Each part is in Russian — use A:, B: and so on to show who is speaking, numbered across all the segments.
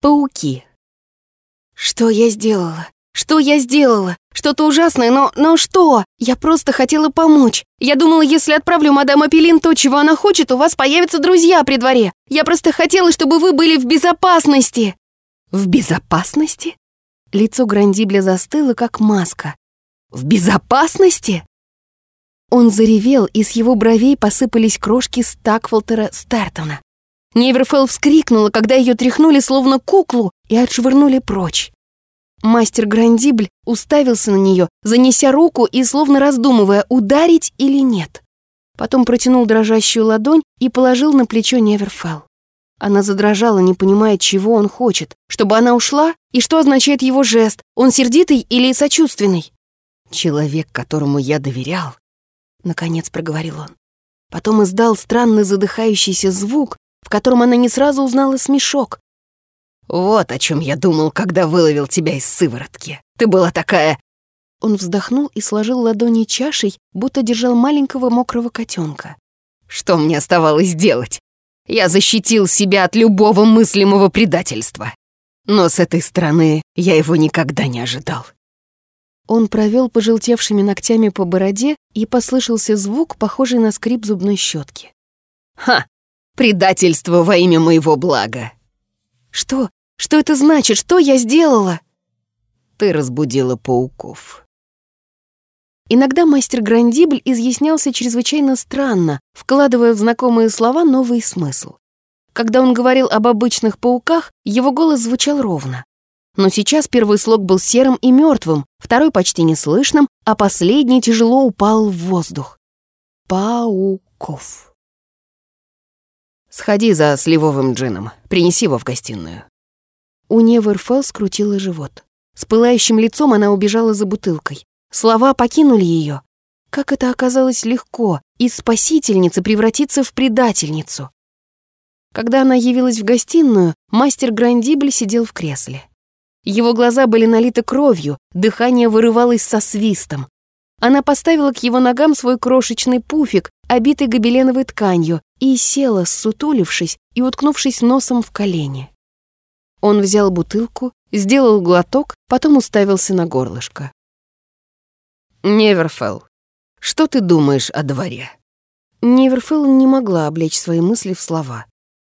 A: Пауки. Что я сделала? Что я сделала? Что-то ужасное, но... но что? Я просто хотела помочь. Я думала, если отправлю мадам Апеллин то, чего она хочет, у вас появятся друзья при дворе. Я просто хотела, чтобы вы были в безопасности. В безопасности? Лицо Грандибля застыло, как маска. В безопасности? Он заревел, и с его бровей посыпались крошки Стакфолтера Стертона. Неверфелл вскрикнула, когда ее тряхнули словно куклу и отшвырнули прочь. Мастер Грандибль уставился на нее, занеся руку и словно раздумывая, ударить или нет. Потом протянул дрожащую ладонь и положил на плечо Неверфелл. Она задрожала, не понимая, чего он хочет. Чтобы она ушла? И что означает его жест? Он сердитый или сочувственный? «Человек, которому я доверял», — наконец проговорил он. Потом издал странный задыхающийся звук, в котором она не сразу узнала смешок. «Вот о чем я думал, когда выловил тебя из сыворотки. Ты была такая...» Он вздохнул и сложил ладони чашей, будто держал маленького мокрого котенка. «Что мне оставалось делать? Я защитил себя от любого мыслимого предательства. Но с этой стороны я его никогда не ожидал». Он провел пожелтевшими ногтями по бороде, и послышался звук, похожий на скрип зубной щетки. «Ха! Предательство во имя моего блага. Что? Что это значит? Что я сделала? Ты разбудила пауков. Иногда мастер Грандибль изъяснялся чрезвычайно странно, вкладывая в знакомые слова новый смысл. Когда он говорил об обычных пауках, его голос звучал ровно. Но сейчас первый слог был серым и мертвым, второй почти неслышным, а последний тяжело упал в воздух. Пауков. «Сходи за сливовым джином, принеси его в гостиную». У Неверфелл скрутила живот. С пылающим лицом она убежала за бутылкой. Слова покинули ее. Как это оказалось легко, из спасительницы превратиться в предательницу. Когда она явилась в гостиную, мастер Грандибль сидел в кресле. Его глаза были налиты кровью, дыхание вырывалось со свистом. Она поставила к его ногам свой крошечный пуфик, обитый гобеленовой тканью, и села, сутулившись и уткнувшись носом в колени. Он взял бутылку, сделал глоток, потом уставился на горлышко. «Неверфелл, что ты думаешь о дворе?» Неверфелл не могла облечь свои мысли в слова.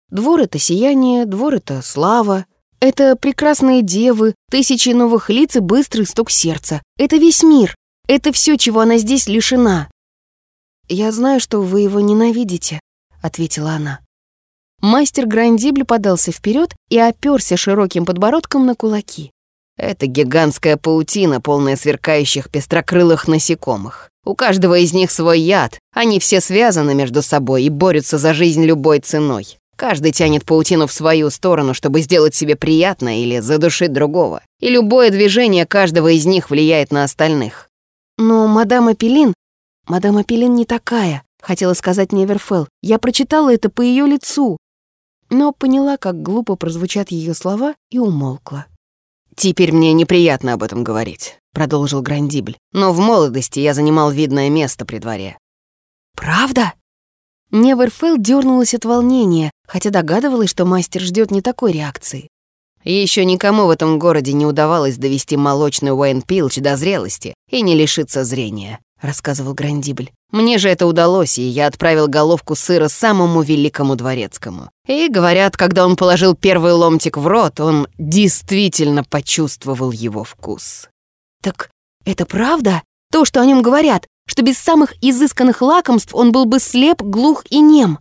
A: Двор — это сияние, двор — это слава, это прекрасные девы, тысячи новых лиц и быстрый стук сердца. Это весь мир. Это все, чего она здесь лишена. «Я знаю, что вы его ненавидите», — ответила она. Мастер Грандибль подался вперед и оперся широким подбородком на кулаки. Это гигантская паутина, полная сверкающих пестрокрылых насекомых. У каждого из них свой яд, они все связаны между собой и борются за жизнь любой ценой. Каждый тянет паутину в свою сторону, чтобы сделать себе приятно или задушить другого. И любое движение каждого из них влияет на остальных. «Но мадам Апеллин...» «Мадам Апеллин не такая», — хотела сказать Неверфелл. «Я прочитала это по ее лицу». Но поняла, как глупо прозвучат ее слова, и умолкла. «Теперь мне неприятно об этом говорить», — продолжил Грандибль. «Но в молодости я занимал видное место при дворе». «Правда?» Неверфелл дернулась от волнения, хотя догадывалась, что мастер ждет не такой реакции. Еще никому в этом городе не удавалось довести молочный Уэйн Пилч до зрелости и не лишиться зрения», — рассказывал Грандибль. «Мне же это удалось, и я отправил головку сыра самому великому дворецкому. И, говорят, когда он положил первый ломтик в рот, он действительно почувствовал его вкус». «Так это правда? То, что о нем говорят, что без самых изысканных лакомств он был бы слеп, глух и нем?»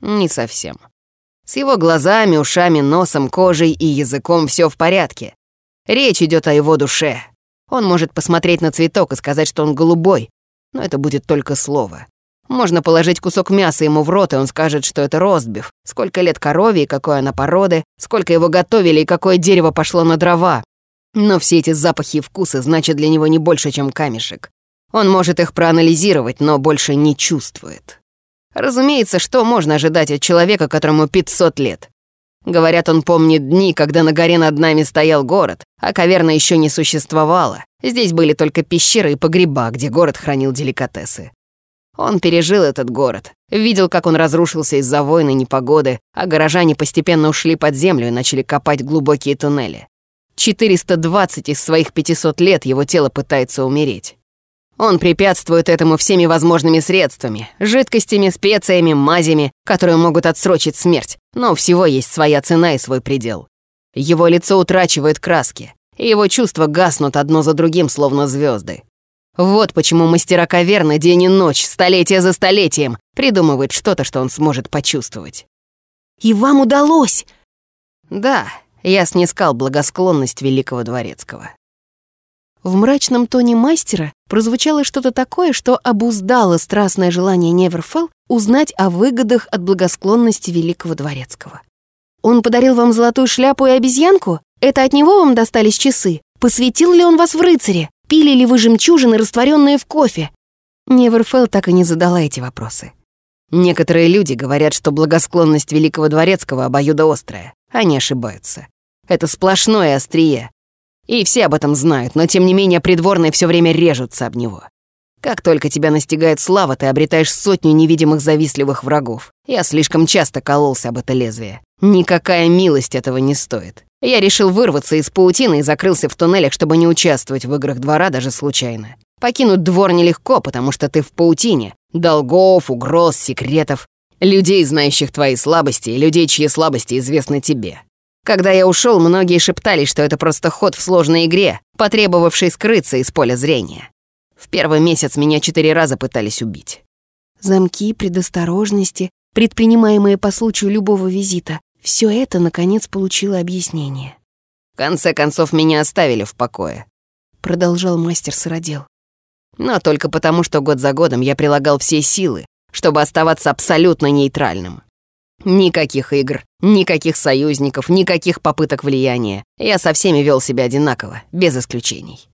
A: «Не совсем», с его глазами, ушами, носом, кожей и языком все в порядке. Речь идет о его душе. Он может посмотреть на цветок и сказать, что он голубой, но это будет только слово. Можно положить кусок мяса ему в рот, и он скажет, что это ростбиф, сколько лет корове и какой она породы, сколько его готовили и какое дерево пошло на дрова. Но все эти запахи и вкусы значат для него не больше, чем камешек. Он может их проанализировать, но больше не чувствует. Разумеется, что можно ожидать от человека, которому 500 лет? Говорят, он помнит дни, когда на горе над нами стоял город, а каверна еще не существовала. Здесь были только пещеры и погреба, где город хранил деликатесы. Он пережил этот город, видел, как он разрушился из-за войны и непогоды, а горожане постепенно ушли под землю и начали копать глубокие туннели. 420 из своих 500 лет его тело пытается умереть. Он препятствует этому всеми возможными средствами, жидкостями, специями, мазями, которые могут отсрочить смерть, но у всего есть своя цена и свой предел. Его лицо утрачивает краски, и его чувства гаснут одно за другим, словно звезды. Вот почему мастера каверны день и ночь, столетие за столетием, придумывают что-то, что он сможет почувствовать.
B: «И вам удалось!»
A: Да, я снискал благосклонность великого дворецкого.
B: В мрачном тоне мастера прозвучало что-то такое, что обуздало страстное желание Неверфелл узнать о выгодах от благосклонности великого дворецкого. «Он подарил вам золотую шляпу и обезьянку? Это от него вам достались часы? Посвятил ли он вас в рыцаре? Пили ли вы жемчужины, растворенные в кофе?»
A: Неверфелл так и не задала эти вопросы. Некоторые люди говорят, что благосклонность великого дворецкого обоюдоострая. Они ошибаются. Это сплошное острие. И все об этом знают, но тем не менее придворные все время режутся об него. Как только тебя настигает слава, ты обретаешь сотню невидимых завистливых врагов. Я слишком часто кололся об это лезвие. Никакая милость этого не стоит. Я решил вырваться из паутины и закрылся в туннелях, чтобы не участвовать в играх двора даже случайно. Покинуть двор нелегко, потому что ты в паутине. Долгов, угроз, секретов. Людей, знающих твои слабости, и людей, чьи слабости известны тебе. Когда я ушел, многие шептали, что это просто ход в сложной игре, потребовавший скрыться из поля зрения. В первый месяц меня четыре раза пытались убить.
B: Замки, предосторожности, предпринимаемые по случаю любого визита, все это, наконец, получило объяснение.
A: В конце концов, меня оставили в покое.
B: Продолжал мастер сыродел.
A: Но только потому, что год за годом я прилагал все силы, чтобы оставаться абсолютно нейтральным. Никаких игр, никаких союзников, никаких попыток влияния. Я со всеми вел себя одинаково, без исключений.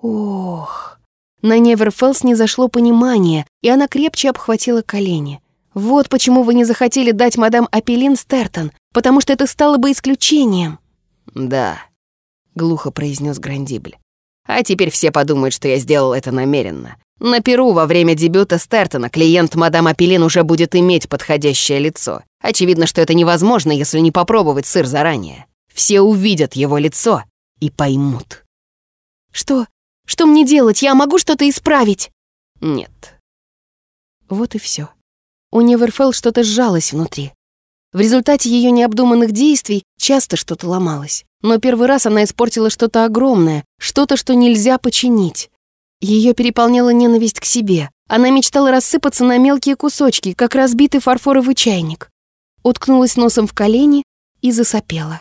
B: Ох. На Неверфелс не зашло понимание, и она крепче обхватила колени. Вот почему вы не захотели дать мадам Апеллин Стертон, потому что это стало бы исключением».
A: «Да», — глухо произнес Грандибль. «А теперь все подумают, что я сделал это намеренно. На Перу во время дебюта Стертона клиент мадам Апеллин уже будет иметь подходящее лицо. Очевидно, что это невозможно, если не попробовать сыр заранее. Все увидят его лицо и поймут».
B: «Что? Что мне делать? Я могу что-то исправить?»
A: «Нет».
B: Вот и все. У Неверфелл что-то сжалось внутри. В результате ее необдуманных действий часто что-то ломалось. Но первый раз она испортила что-то огромное, что-то, что нельзя починить. Ее переполняла ненависть к себе. Она мечтала рассыпаться на мелкие кусочки, как разбитый фарфоровый чайник. Уткнулась носом в колени и засопела.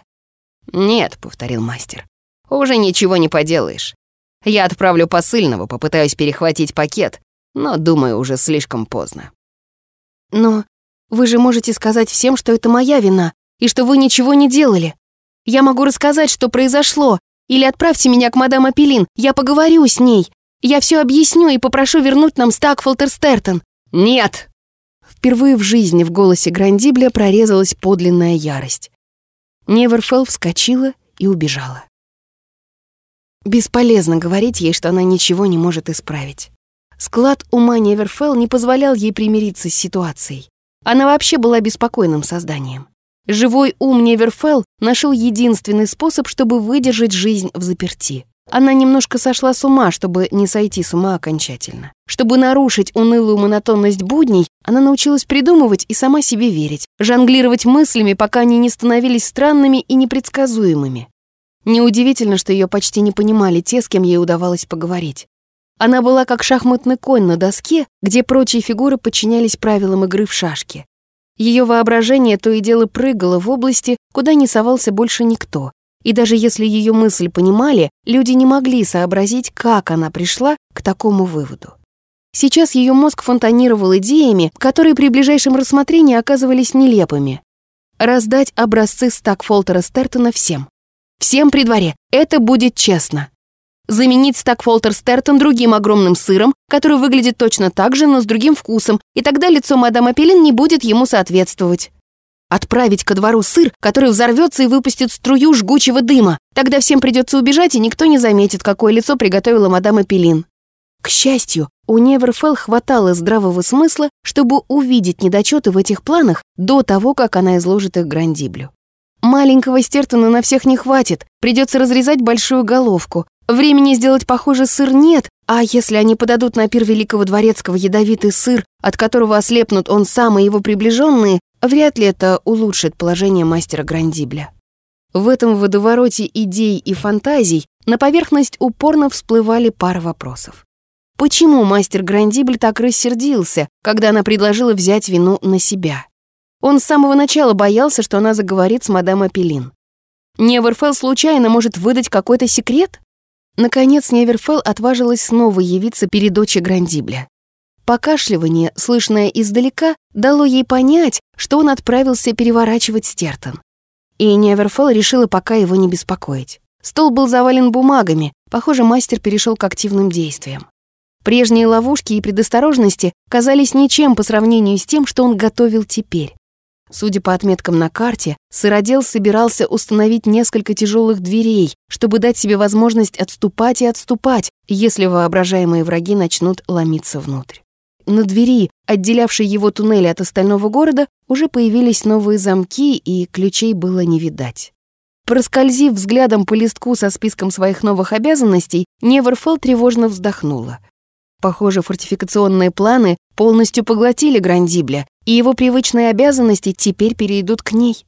A: «Нет», — повторил мастер, — «уже ничего не поделаешь. Я отправлю посыльного, попытаюсь перехватить пакет, но, думаю, уже слишком поздно».
B: Но вы же можете сказать всем, что это моя вина, и что вы ничего не делали. Я могу рассказать, что произошло, или отправьте меня к мадам Апеллин, я поговорю с ней. Я все объясню и попрошу вернуть нам Стакфолтер Стертон».
A: «Нет!»
B: Впервые в жизни в голосе Грандибля прорезалась подлинная ярость. Неверфелл вскочила и убежала. Бесполезно говорить ей, что она ничего не может исправить. Склад ума Неверфелл не позволял ей примириться с ситуацией. Она вообще была беспокойным созданием. Живой ум Неверфелл нашел единственный способ, чтобы выдержать жизнь в заперти. Она немножко сошла с ума, чтобы не сойти с ума окончательно. Чтобы нарушить унылую монотонность будней, она научилась придумывать и сама себе верить, жонглировать мыслями, пока они не становились странными и непредсказуемыми. Неудивительно, что ее почти не понимали те, с кем ей удавалось поговорить. Она была как шахматный конь на доске, где прочие фигуры подчинялись правилам игры в шашки. Ее воображение то и дело прыгало в области, куда не совался больше никто. И даже если ее мысль понимали, люди не могли сообразить, как она пришла к такому выводу. Сейчас ее мозг фонтанировал идеями, которые при ближайшем рассмотрении оказывались нелепыми. Раздать образцы Стакфолтера Стертона всем. Всем при дворе. Это будет честно. Заменить Стакфолтер Стертон другим огромным сыром, который выглядит точно так же, но с другим вкусом, и тогда лицо мадам Апеллин не будет ему соответствовать. Отправить ко двору сыр, который взорвется и выпустит струю жгучего дыма. Тогда всем придется убежать, и никто не заметит, какое лицо приготовила мадам Апеллин. К счастью, У Неверфелл хватало здравого смысла, чтобы увидеть недочеты в этих планах до того, как она изложит их Грандиблю. Маленького Стертона на всех не хватит, придется разрезать большую головку. Времени сделать похоже сыр нет, а если они подадут на пир Великого Дворецкого ядовитый сыр, от которого ослепнут он сам и его приближенные, вряд ли это улучшит положение мастера Грандибля. В этом водовороте идей и фантазий на поверхность упорно всплывали пара вопросов. Почему мастер Грандибль так рассердился, когда она предложила взять вину на себя? Он с самого начала боялся, что она заговорит с мадам Апеллин. Неверфелл случайно может выдать какой-то секрет? Наконец Неверфелл отважилась снова явиться перед дочей Грандибля. Покашливание, слышное издалека, дало ей понять, что он отправился переворачивать Стертон. И Неверфелл решила пока его не беспокоить. Стол был завален бумагами, похоже, мастер перешел к активным действиям. Прежние ловушки и предосторожности казались ничем по сравнению с тем, что он готовил теперь. Судя по отметкам на карте, сыродел собирался установить несколько тяжелых дверей, чтобы дать себе возможность отступать и отступать, если воображаемые враги начнут ломиться внутрь. На двери, отделявшей его туннель от остального города, уже появились новые замки, и ключей было не видать. Проскользив взглядом по листку со списком своих новых обязанностей, Неверфелл тревожно вздохнула. Похоже, фортификационные планы полностью поглотили Грандибля, и его привычные обязанности теперь перейдут к ней.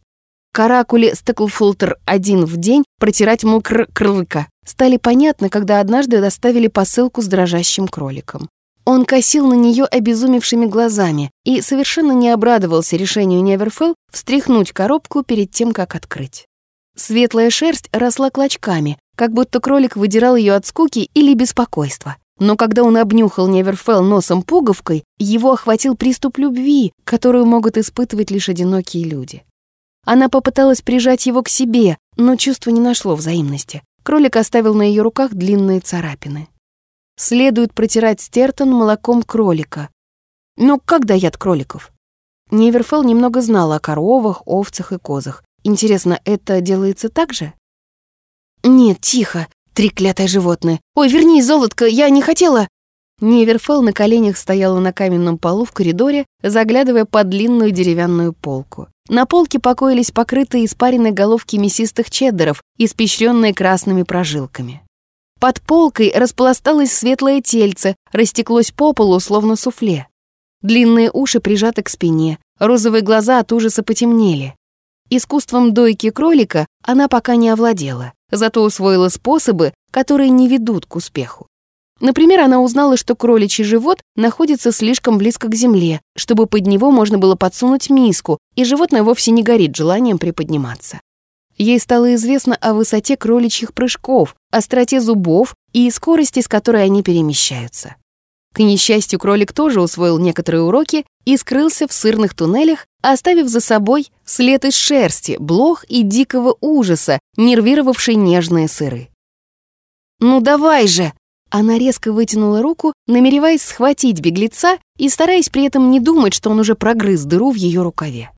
B: Каракули Стеклфултер один в день протирать мукр крылка стали понятны, когда однажды доставили посылку с дрожащим кроликом. Он косил на нее обезумевшими глазами и совершенно не обрадовался решению Неверфелл встряхнуть коробку перед тем, как открыть. Светлая шерсть росла клочками, как будто кролик выдирал ее от скуки или беспокойства. Но когда он обнюхал Неверфелл носом пуговкой, его охватил приступ любви, которую могут испытывать лишь одинокие люди. Она попыталась прижать его к себе, но чувство не нашло взаимности. Кролик оставил на ее руках длинные царапины. Следует протирать стертон молоком кролика. Но как даят кроликов? Неверфелл немного знала о коровах, овцах и козах. Интересно, это делается так же? Нет, тихо, треклятое животное. Ой, верни, золотко, я не хотела. Неверфелл на коленях стояла на каменном полу в коридоре, заглядывая под длинную деревянную полку. На полке покоились покрытые испаренной головки мясистых чеддеров, испещренные красными прожилками. Под полкой распласталось светлое тельце, растеклось по полу, словно суфле. Длинные уши прижаты к спине, розовые глаза от ужаса потемнели. Искусством дойки кролика она пока не овладела, зато усвоила способы, которые не ведут к успеху. Например, она узнала, что кроличий живот находится слишком близко к земле, чтобы под него можно было подсунуть миску, и животное вовсе не горит желанием приподниматься. Ей стало известно о высоте кроличьих прыжков, остроте зубов и скорости, с которой они перемещаются. К несчастью, кролик тоже усвоил некоторые уроки и скрылся в сырных туннелях, оставив за собой след из шерсти, блох и дикого ужаса, нервировавший нежные сыры. «Ну давай же!» Она резко вытянула руку, намереваясь схватить беглеца и стараясь при этом не думать, что он уже прогрыз дыру в ее рукаве.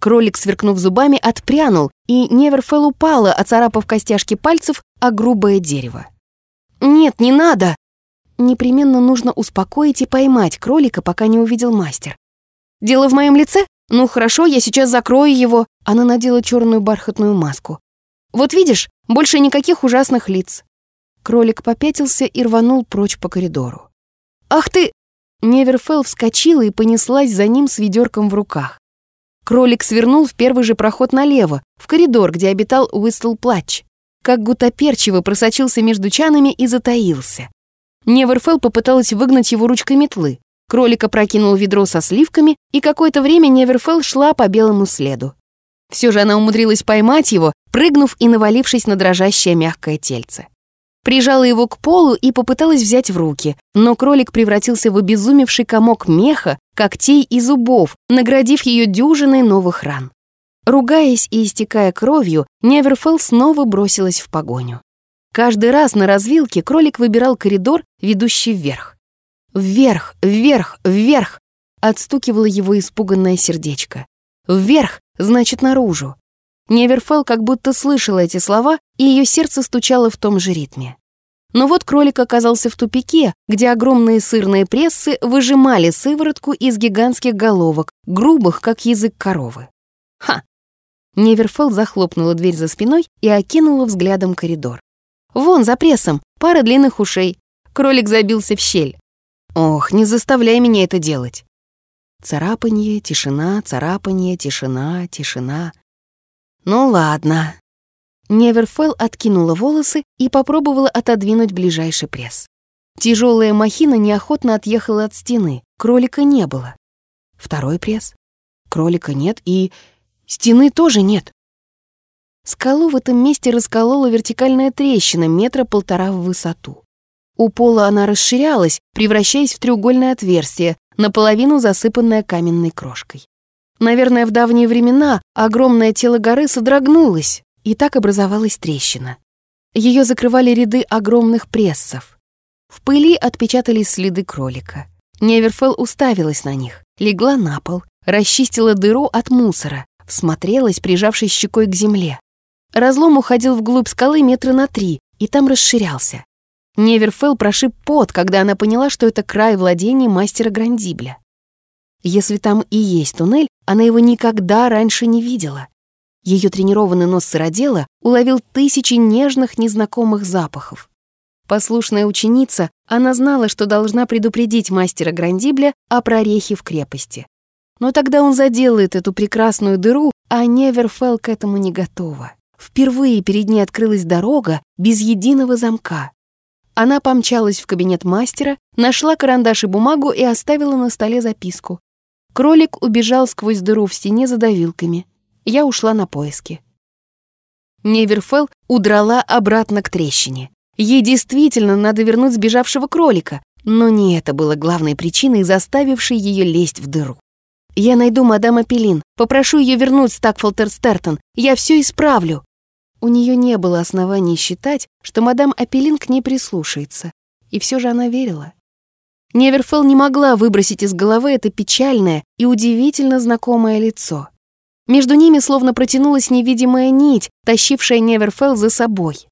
B: Кролик, сверкнув зубами, отпрянул, и Неверфелл упала, оцарапав костяшки пальцев о грубое дерево. «Нет, не надо!» Непременно нужно успокоить и поймать кролика, пока не увидел мастер. «Дело в моем лице? Ну хорошо, я сейчас закрою его». Она надела черную бархатную маску. «Вот видишь, больше никаких ужасных лиц». Кролик попятился и рванул прочь по коридору. «Ах ты!» Неверфелл вскочила и понеслась за ним с ведерком в руках. Кролик свернул в первый же проход налево, в коридор, где обитал Уистл Плач. Как гутоперчиво просочился между чанами и затаился. Неверфелл попыталась выгнать его ручкой метлы. Кролик опрокинул ведро со сливками, и какое-то время Неверфелл шла по белому следу. Все же она умудрилась поймать его, прыгнув и навалившись на дрожащее мягкое тельце прижала его к полу и попыталась взять в руки, но кролик превратился в обезумевший комок меха, когтей и зубов, наградив ее дюжиной новых ран. Ругаясь и истекая кровью, Неверфелл снова бросилась в погоню. Каждый раз на развилке кролик выбирал коридор, ведущий вверх. «Вверх, вверх, вверх!» — отстукивало его испуганное сердечко. «Вверх, значит, наружу!» Неверфелл как будто слышала эти слова, и ее сердце стучало в том же ритме. Но вот кролик оказался в тупике, где огромные сырные прессы выжимали сыворотку из гигантских головок, грубых, как язык коровы. Ха! Неверфелл захлопнула дверь за спиной и окинула взглядом коридор. «Вон, за прессом, пара длинных ушей». Кролик забился в щель. «Ох, не заставляй меня это делать». Царапанье, тишина, царапанье, тишина, тишина. «Ну ладно». Неверфелл откинула волосы и попробовала отодвинуть ближайший пресс. Тяжелая махина неохотно отъехала от стены, кролика не было. Второй пресс. Кролика нет и... Стены тоже нет. Скалу в этом месте расколола вертикальная трещина метра полтора в высоту. У пола она расширялась, превращаясь в треугольное отверстие, наполовину засыпанное каменной крошкой. Наверное, в давние времена огромное тело горы содрогнулось, и так образовалась трещина. Ее закрывали ряды огромных прессов. В пыли отпечатались следы кролика. Неверфелл уставилась на них, легла на пол, расчистила дыру от мусора, всмотрелась, прижавшись щекой к земле. Разлом уходил вглубь скалы метра на три, и там расширялся. Неверфелл прошиб пот, когда она поняла, что это край владений мастера Грандибля. Если там и есть туннель, она его никогда раньше не видела. Ее тренированный нос сыродела уловил тысячи нежных незнакомых запахов. Послушная ученица, она знала, что должна предупредить мастера Грандибля о прорехе в крепости. Но тогда он заделает эту прекрасную дыру, а Неверфелл к этому не готова. Впервые перед ней открылась дорога без единого замка. Она помчалась в кабинет мастера, нашла карандаш и бумагу и оставила на столе записку. Кролик убежал сквозь дыру в стене за давилками. Я ушла на поиски. Неверфелл удрала обратно к трещине. Ей действительно надо вернуть сбежавшего кролика, но не это было главной причиной, заставившей ее лезть в дыру. «Я найду мадам Апеллин, попрошу ее вернуть Стакфолтер Стертон, я все исправлю», у нее не было оснований считать, что мадам Апеллин к ней прислушается. И все же она верила. Неверфелл не могла выбросить из головы это печальное и удивительно знакомое лицо. Между ними словно протянулась невидимая нить, тащившая Неверфелл за собой.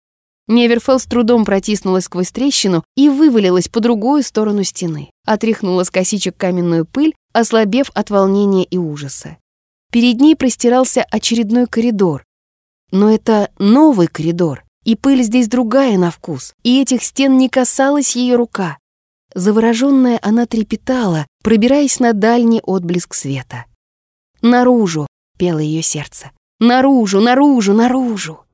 B: Неверфелл с трудом протиснулась сквозь трещину и вывалилась по другую сторону стены. Отряхнула с косичек каменную пыль, ослабев от волнения и ужаса. Перед ней простирался очередной коридор, но это новый коридор, и пыль здесь другая на вкус, и этих стен не касалась ее рука. Завороженная она трепетала, пробираясь на дальний отблеск света. «Наружу!» — пело ее сердце. «Наружу, наружу, наружу!»